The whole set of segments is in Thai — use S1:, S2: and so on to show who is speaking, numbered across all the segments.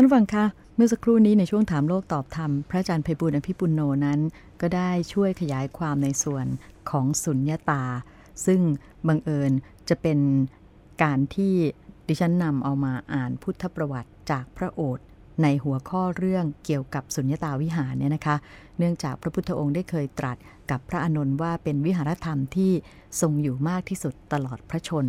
S1: ท่านฟังคะเมื่อสักครู่นี้ในช่วงถามโลกตอบธรรม พระอาจารย์ไพบุญอภิปุโนนั้น ก็ได้ช่วยขยายความในส่วนของสุญญาตา ซึ่งบังเอิญจะเป็นการที่ดิฉันนำเอามาอ่านพุทธประวัติจากพระโอษฐ์ในหัวข้อเรื่องเกี่ยวกับสุญญตาวิหารเนี่ยนะคะ เนื่องจากพระพุทธองค์ได้เคยตรัสกับพระอานนท์ว่าเป็นวิหารธรรมที่ทรงอยู่มากที่สุดตลอดพระชน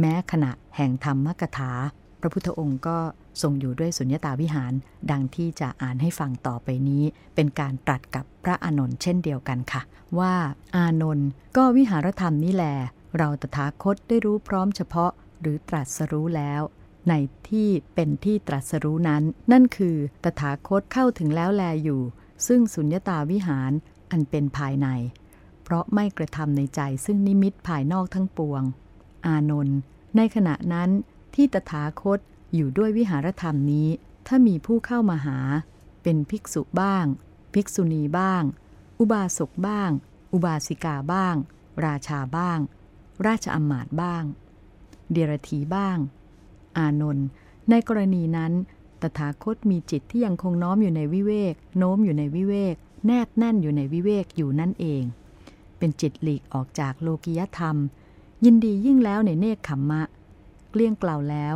S1: แม้ขณะแห่งธรรมกถา พระพุทธองค์ก็ทรงอยู่ด้วยสุญญตาวิหาร ดังที่จะอ่านให้ฟังต่อไปนี้ เป็นการตรัสกับพระอานนท์เช่นเดียวกันค่ะ ว่าอานนท์ก็วิหารธรรมนี้แล เราตถาคตได้รู้พร้อมเฉพาะหรือตรัสรู้แล้ว ในที่เป็นที่ตรัสรู้นั้น นั่นคือตถาคตเข้าถึงแล้วแลอยู่ ซึ่งสุญญตาวิหารอันเป็นภายใน เพราะไม่กระทำในใจซึ่งนิมิตภายนอกทั้งปวง อานนท์ในขณะนั้น ที่ตถาคตอยู่ด้วยวิหารธรรมนี้ ถ้ามีผู้เข้ามาหา เป็นภิกษุบ้าง ภิกษุณีบ้าง อุบาสกบ้าง อุบาสิกาบ้าง ราชาบ้าง ราชอมาตบ้าง เดรธีบ้าง อานนท์ในกรณีนั้น ตถาคตมีจิตที่ยังคงน้อมอยู่ในวิเวก โน้มอยู่ในวิเวก แนบแน่นอยู่ในวิเวกอยู่นั่นเอง เป็นจิตหลีกออกจากโลกิยธรรม ยินดียิ่งแล้วในเนคขมมะ เกลี้ยงกล่าวแล้ว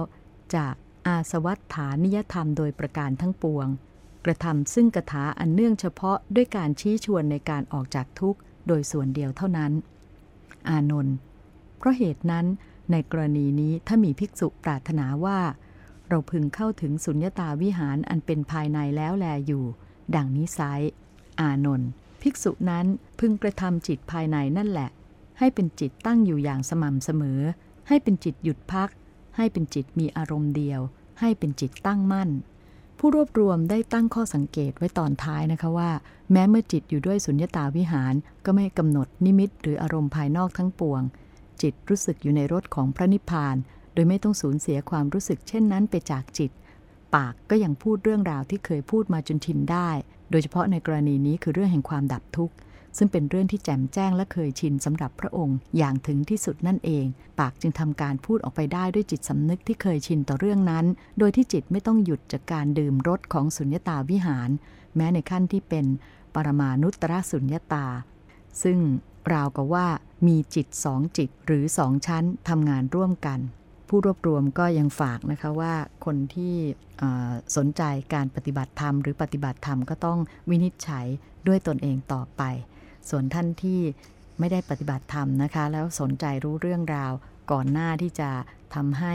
S1: จากอาสวัตฐานิยธรรมโดยประการทั้งปวง กระทำซึ่งกถาอันเนื่องเฉพาะด้วยการชี้ชวนในการออกจากทุกข์ โดยส่วนเดียวเท่านั้น อานนท์เพราะเหตุนั้นในกรณีนี้ถ้ามีภิกษุปรารถนาว่า เราพึงเข้าถึงสุญญตาวิหารอันเป็นภายในแล้วแลอยู่ ดังนี้ไซอานนท์ภิกษุนั้นพึงกระทำจิตภายในนั่นแหละ ให้เป็นจิตตั้งอยู่อย่างสม่ำเสมอ ให้เป็นจิตหยุดพัก ให้เป็นจิตมีอารมณ์เดียว ให้เป็นจิตตั้งมั่น ผู้รวบรวมได้ตั้งข้อสังเกตไว้ตอนท้ายนะคะว่า แม้เมื่อจิตอยู่ด้วยสุญญตาวิหารก็ไม่กำหนดนิมิตหรืออารมณ์ภายนอกทั้งปวง จิตรู้สึกอยู่ในรถของพระนิพพาน โดยไม่ต้องสูญเสียความรู้สึกเช่นนั้นไปจากจิต ปากก็ยังพูดเรื่องราวที่เคยพูดมาจนชินได้ โดยเฉพาะในกรณีนี้คือเรื่องแห่งความดับทุกข์ ซึ่งเป็นเรื่องที่แจ่มแจ้งและเคยชินสำหรับพระองค์อย่างถึงที่สุดนั่นเอง ปากจึงทำการพูดออกไปได้ด้วยจิตสำนึกที่เคยชินต่อเรื่องนั้น โดยที่จิตไม่ต้องหยุดจากการดื่มรสของสุญญตาวิหาร แม้ในขั้นที่เป็นปรมานุตรสุญญตา ซึ่งราวกับว่ามีจิตสองจิตหรือสองชั้นทำงานร่วมกัน ผู้รวบรวมก็ยังฝากนะคะว่าคนที่สนใจการปฏิบัติธรรม หรือปฏิบัติธรรมก็ต้องวินิจฉัยด้วยตนเองต่อไป ส่วนท่านที่ไม่ได้ปฏิบัติธรรมนะคะ แล้วสนใจรู้เรื่องราวก่อนหน้าที่จะทำให้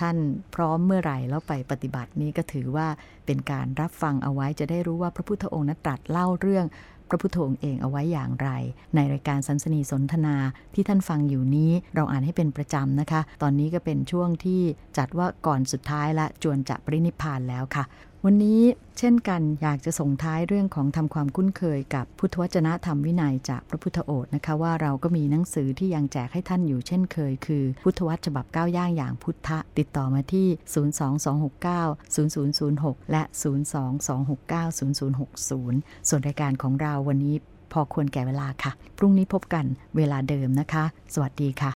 S1: ท่านพร้อมเมื่อไหร่แล้วไปปฏิบัตินี้ก็ถือว่าเป็นการรับฟังเอาไว้จะได้รู้ว่าพระพุทธองค์นั้นตรัสเล่าเรื่องพระพุทธองค์เองเอาไว้อย่างไร ในรายการสันสนีสนทนาที่ท่านฟังอยู่นี้เราอ่านให้เป็นประจำนะคะ ตอนนี้ก็เป็นช่วงที่จัดว่าก่อนสุดท้ายละจวนจะปรินิพานแล้วค่ะ วันนี้เช่นกันอยากจะส่งท้ายเรื่องของทำความคุ้นเคยกับพุทธวจนะธรรมวินัยจากพระพุทธโอษนะคะว่าเราก็มีหนังสือที่ยังแจกให้ท่านอยู่เช่นเคย คือพุทธวัตรฉบับก้าวย่างอย่างพุทธะ ติดต่อมาที่ 022690006 และ 022690060 ส่วนรายการของเราวันนี้พอควรแก่เวลาค่ะ พรุ่งนี้พบกันเวลาเดิมนะคะ สวัสดีค่ะ